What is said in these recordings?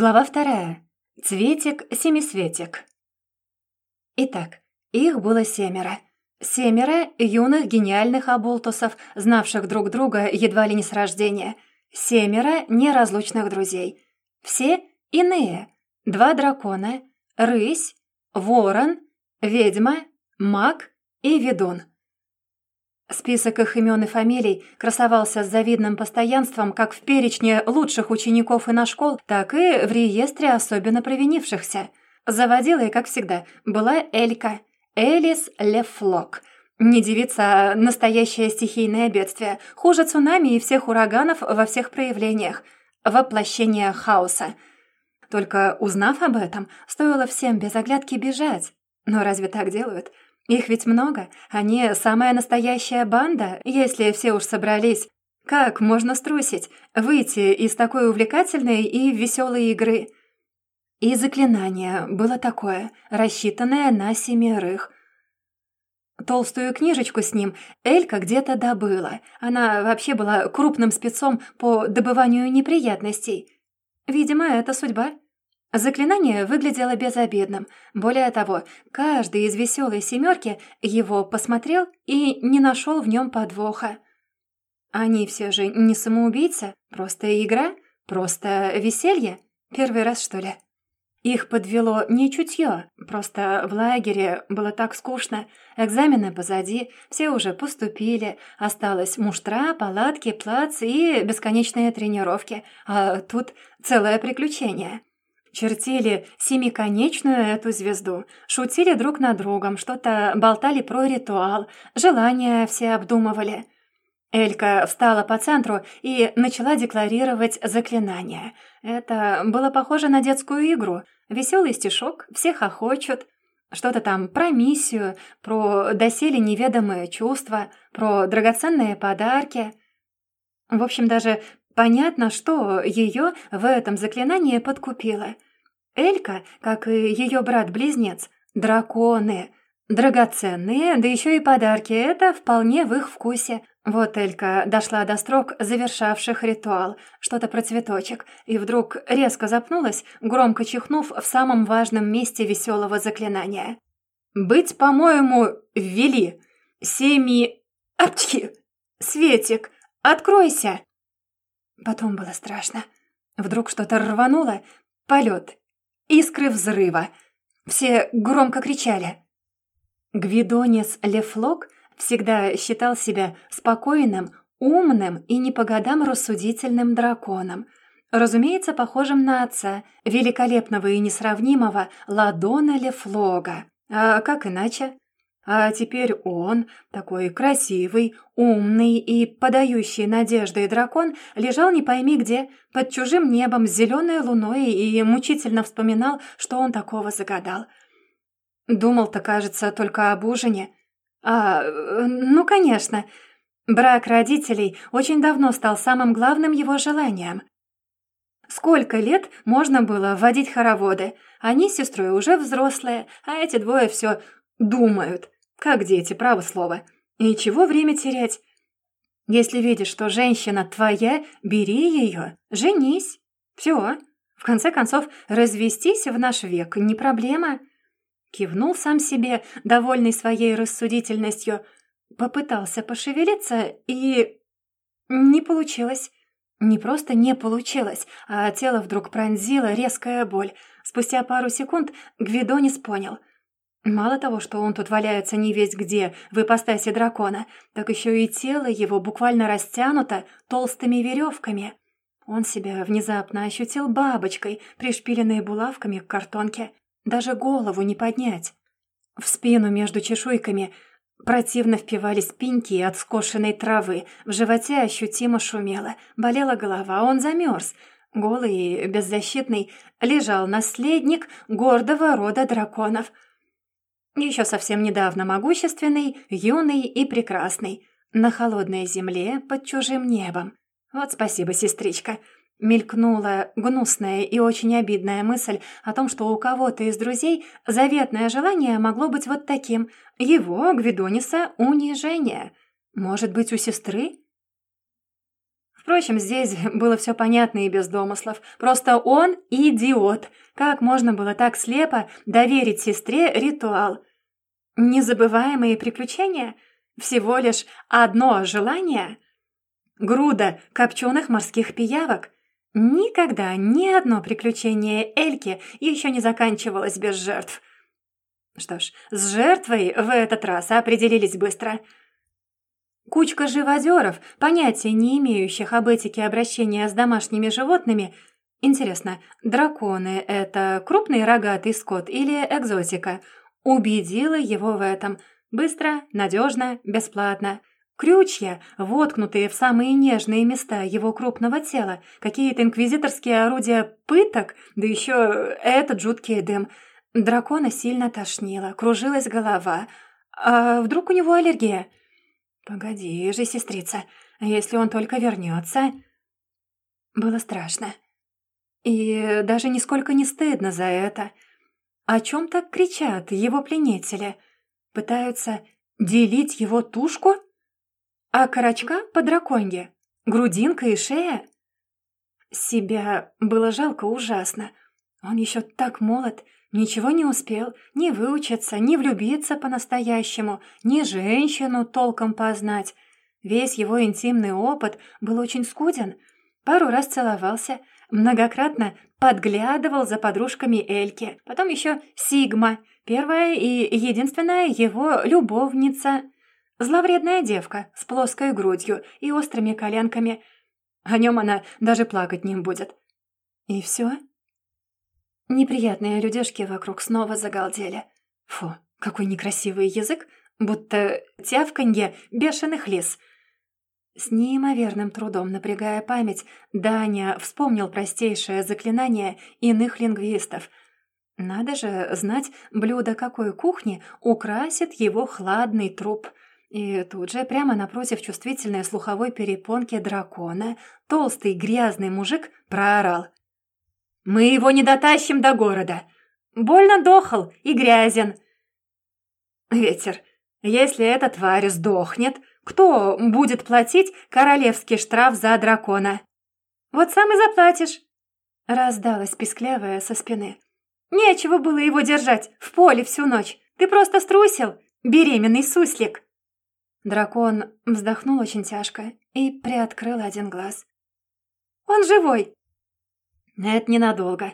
Глава вторая. Цветик-семисветик. Итак, их было семеро. Семеро юных гениальных оболтусов, знавших друг друга едва ли не с рождения. Семеро неразлучных друзей. Все иные. Два дракона, рысь, ворон, ведьма, маг и ведун. Список их имен и фамилий красовался с завидным постоянством как в перечне лучших учеников и на школ, так и в реестре особенно провинившихся. Заводилой, как всегда, была Элька, Элис Лефлок. Не девица, а настоящее стихийное бедствие, хуже цунами и всех ураганов во всех проявлениях, воплощение хаоса. Только узнав об этом, стоило всем без оглядки бежать. Но разве так делают? Их ведь много. Они самая настоящая банда, если все уж собрались. Как можно струсить, выйти из такой увлекательной и веселой игры? И заклинание было такое, рассчитанное на семерых. Толстую книжечку с ним Элька где-то добыла. Она вообще была крупным спецом по добыванию неприятностей. Видимо, это судьба. Заклинание выглядело безобидным. Более того, каждый из веселой семерки его посмотрел и не нашел в нем подвоха. Они все же не самоубийцы, просто игра, просто веселье. Первый раз, что ли? Их подвело не чутье, просто в лагере было так скучно. Экзамены позади, все уже поступили, осталось муштра, палатки, плац и бесконечные тренировки. А тут целое приключение. Чертили семиконечную эту звезду, шутили друг над другом, что-то болтали про ритуал, желания все обдумывали. Элька встала по центру и начала декларировать заклинание. Это было похоже на детскую игру. Веселый стишок, все хохочут. Что-то там про миссию, про доселе неведомые чувства, про драгоценные подарки. В общем, даже Понятно, что ее в этом заклинании подкупило. Элька, как и ее брат-близнец, драконы. Драгоценные, да еще и подарки, это вполне в их вкусе. Вот Элька дошла до строк, завершавших ритуал, что-то про цветочек, и вдруг резко запнулась, громко чихнув в самом важном месте веселого заклинания. «Быть, по-моему, ввели. Семи... Апчхи! Светик, откройся!» Потом было страшно. Вдруг что-то рвануло. Полет. Искры взрыва. Все громко кричали. Гвидонис Лефлок всегда считал себя спокойным, умным и не по годам рассудительным драконом. Разумеется, похожим на отца, великолепного и несравнимого Ладона Лефлога. А как иначе? А теперь он, такой красивый, умный и подающий надежды дракон, лежал не пойми где, под чужим небом с зеленой луной и мучительно вспоминал, что он такого загадал. Думал-то, кажется, только об ужине. А, ну, конечно. Брак родителей очень давно стал самым главным его желанием. Сколько лет можно было водить хороводы? Они с сестрой уже взрослые, а эти двое все думают. Как дети, право слово. И чего время терять? Если видишь, что женщина твоя, бери ее, женись. Все. В конце концов, развестись в наш век не проблема. Кивнул сам себе, довольный своей рассудительностью. Попытался пошевелиться и... Не получилось. Не просто не получилось, а тело вдруг пронзила резкая боль. Спустя пару секунд Гвидонис понял. Мало того, что он тут валяется не весь где, в ипостаси дракона, так еще и тело его буквально растянуто толстыми веревками. Он себя внезапно ощутил бабочкой, пришпиленной булавками к картонке. Даже голову не поднять. В спину между чешуйками противно впивались пеньки от скошенной травы, в животе ощутимо шумело, болела голова, он замерз. Голый и беззащитный лежал наследник гордого рода драконов — еще совсем недавно могущественный, юный и прекрасный. На холодной земле под чужим небом. Вот спасибо, сестричка. Мелькнула гнусная и очень обидная мысль о том, что у кого-то из друзей заветное желание могло быть вот таким. Его, Гвидониса, унижение. Может быть, у сестры? Впрочем, здесь было все понятно и без домыслов. Просто он идиот. Как можно было так слепо доверить сестре ритуал? Незабываемые приключения? Всего лишь одно желание? Груда копченых морских пиявок? Никогда ни одно приключение Эльки еще не заканчивалось без жертв. Что ж, с жертвой в этот раз определились быстро. Кучка живодеров, понятия не имеющих об этике обращения с домашними животными. Интересно, драконы — это крупный рогатый скот или экзотика? Убедила его в этом. Быстро, надежно, бесплатно. Крючья, воткнутые в самые нежные места его крупного тела, какие-то инквизиторские орудия пыток, да еще этот жуткий дым. Дракона сильно тошнило, кружилась голова. А вдруг у него аллергия? Погоди же, сестрица, если он только вернется. Было страшно. И даже нисколько не стыдно за это. О чем так кричат его пленители? Пытаются делить его тушку? А корочка по драконье? Грудинка и шея? Себя было жалко ужасно. Он еще так молод, ничего не успел ни выучиться, ни влюбиться по-настоящему, ни женщину толком познать. Весь его интимный опыт был очень скуден. Пару раз целовался, многократно подглядывал за подружками Эльки. Потом еще Сигма, первая и единственная его любовница – Зловредная девка с плоской грудью и острыми коленками. О нем она даже плакать не будет. И все? Неприятные людишки вокруг снова загалдели. Фу, какой некрасивый язык, будто тявканье бешеных лис. С неимоверным трудом напрягая память, Даня вспомнил простейшее заклинание иных лингвистов. Надо же знать, блюдо какой кухни украсит его хладный труп — и тут же, прямо напротив чувствительной слуховой перепонки дракона, толстый грязный мужик проорал. «Мы его не дотащим до города! Больно дохал и грязен!» «Ветер, если эта тварь сдохнет, кто будет платить королевский штраф за дракона?» «Вот сам и заплатишь!» Раздалась писклявая со спины. «Нечего было его держать в поле всю ночь. Ты просто струсил, беременный суслик!» Дракон вздохнул очень тяжко и приоткрыл один глаз. «Он живой!» «Это ненадолго.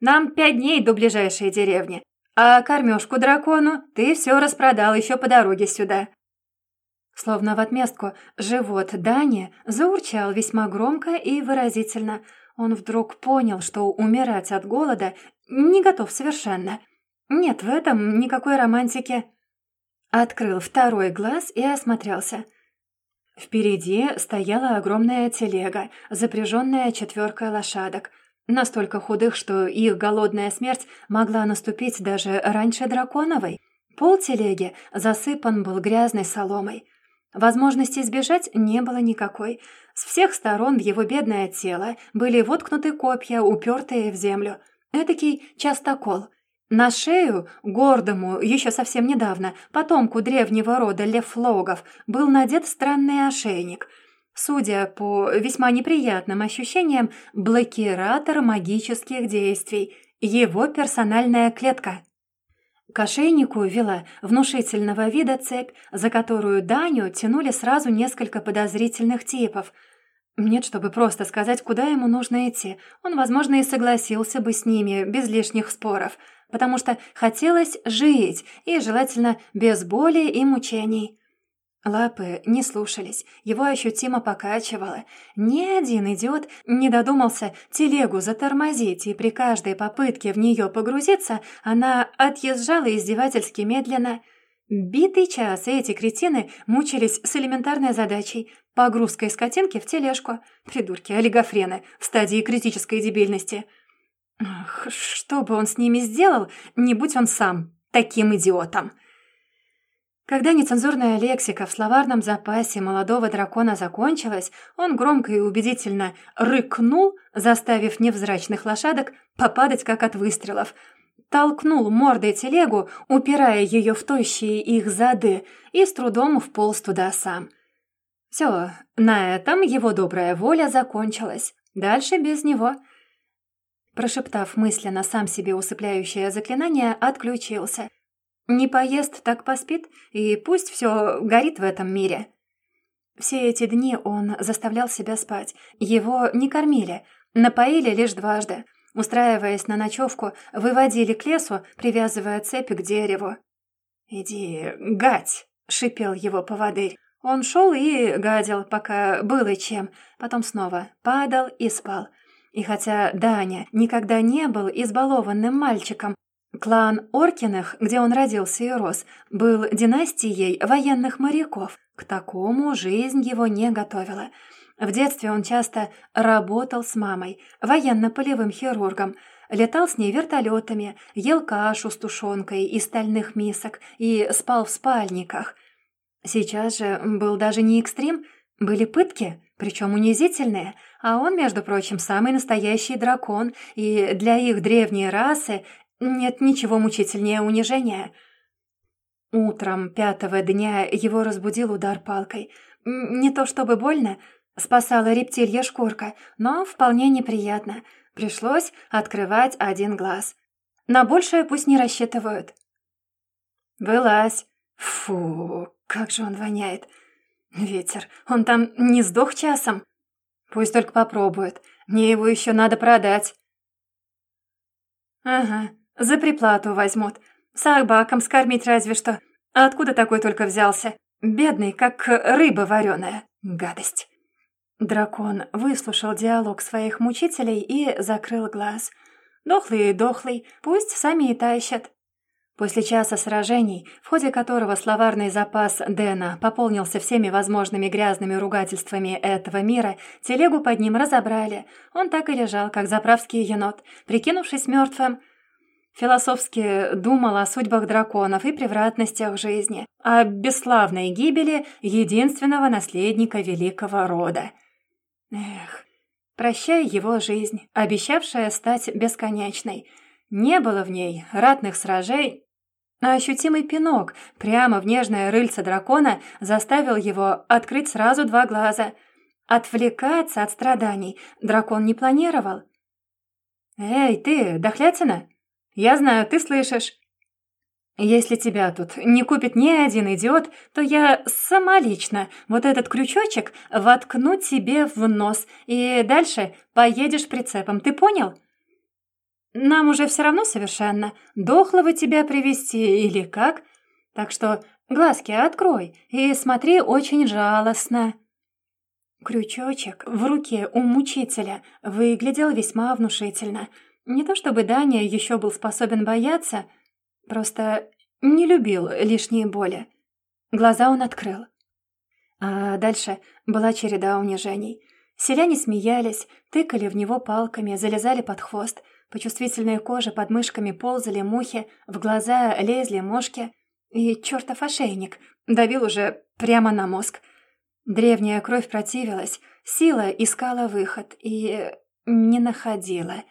Нам пять дней до ближайшей деревни, а кормежку дракону ты все распродал еще по дороге сюда». Словно в отместку, живот Дани заурчал весьма громко и выразительно. Он вдруг понял, что умирать от голода не готов совершенно. Нет в этом никакой романтики. Открыл второй глаз и осмотрелся. Впереди стояла огромная телега, запряженная четверкой лошадок, настолько худых, что их голодная смерть могла наступить даже раньше драконовой. Пол телеги засыпан был грязной соломой. Возможности избежать не было никакой. С всех сторон в его бедное тело были воткнуты копья, упертые в землю. Эдакий частокол. На шею, гордому, еще совсем недавно, потомку древнего рода лефлогов, был надет странный ошейник. Судя по весьма неприятным ощущениям, блокиратор магических действий, его персональная клетка. К ошейнику вела внушительного вида цепь, за которую Даню тянули сразу несколько подозрительных типов – нет, чтобы просто сказать, куда ему нужно идти. Он, возможно, и согласился бы с ними, без лишних споров – потому что хотелось жить, и желательно без боли и мучений. Лапы не слушались, его ощутимо покачивало. Ни один идиот не додумался телегу затормозить, и при каждой попытке в нее погрузиться она отъезжала издевательски медленно. Битый час эти кретины мучились с элементарной задачей – погрузкой скотинки в тележку. Придурки, олигофрены в стадии критической дебильности – Ах, что бы он с ними сделал, не будь он сам таким идиотом. Когда нецензурная лексика в словарном запасе молодого дракона закончилась, он громко и убедительно рыкнул, заставив невзрачных лошадок попадать как от выстрелов, толкнул мордой телегу, упирая ее в тощие их зады, и с трудом вполз туда сам. Все, на этом его добрая воля закончилась. Дальше без него. Прошептав мысленно сам себе усыпляющее заклинание, отключился. Не поест, так поспит, и пусть все горит в этом мире. Все эти дни он заставлял себя спать. Его не кормили, напоили лишь дважды. Устраиваясь на ночевку, выводили к лесу, привязывая цепи к дереву. «Иди, гать!» — шипел его поводырь. Он шел и гадил, пока было чем, потом снова падал и спал. И хотя Даня никогда не был избалованным мальчиком, клан Оркиных, где он родился и рос, был династией военных моряков. К такому жизнь его не готовила. В детстве он часто работал с мамой, военно-полевым хирургом, летал с ней вертолетами, ел кашу с тушенкой из стальных мисок и спал в спальниках – Сейчас же был даже не экстрим, были пытки, причем унизительные, а он, между прочим, самый настоящий дракон, и для их древней расы нет ничего мучительнее унижения. Утром пятого дня его разбудил удар палкой. Не то чтобы больно, спасала рептилья шкурка, но вполне неприятно. Пришлось открывать один глаз. На большее пусть не рассчитывают. «Вылазь!» Фу, как же он воняет. Ветер, он там не сдох часом? Пусть только попробует. Мне его еще надо продать. Ага, за приплату возьмут. Собакам скормить разве что. А откуда такой только взялся? Бедный, как рыба вареная. Гадость. Дракон выслушал диалог своих мучителей и закрыл глаз. Дохлый и дохлый, пусть сами и тащат. После часа сражений, в ходе которого словарный запас Дэна пополнился всеми возможными грязными ругательствами этого мира, телегу под ним разобрали. Он так и лежал, как заправский енот, прикинувшись мертвым. Философски думал о судьбах драконов и превратностях жизни, о бесславной гибели единственного наследника великого рода. Эх, прощай его жизнь, обещавшая стать бесконечной. Не было в ней ратных сражений, а ощутимый пинок прямо в нежное рыльце дракона заставил его открыть сразу два глаза. Отвлекаться от страданий дракон не планировал. «Эй, ты, дохлятина? Я знаю, ты слышишь. Если тебя тут не купит ни один идиот, то я сама лично вот этот крючочек воткну тебе в нос, и дальше поедешь прицепом, ты понял?» Нам уже все равно совершенно, дохлого тебя привести или как. Так что глазки открой и смотри очень жалостно». Крючочек в руке у мучителя выглядел весьма внушительно. Не то чтобы Даня еще был способен бояться, просто не любил лишние боли. Глаза он открыл. А дальше была череда унижений. Селяне смеялись, тыкали в него палками, залезали под хвост — по чувствительной коже под мышками ползали мухи, в глаза лезли мошки. И чертов ошейник давил уже прямо на мозг. Древняя кровь противилась, сила искала выход и не находила.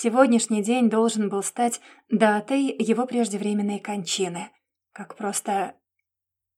Сегодняшний день должен был стать датой его преждевременной кончины. Как просто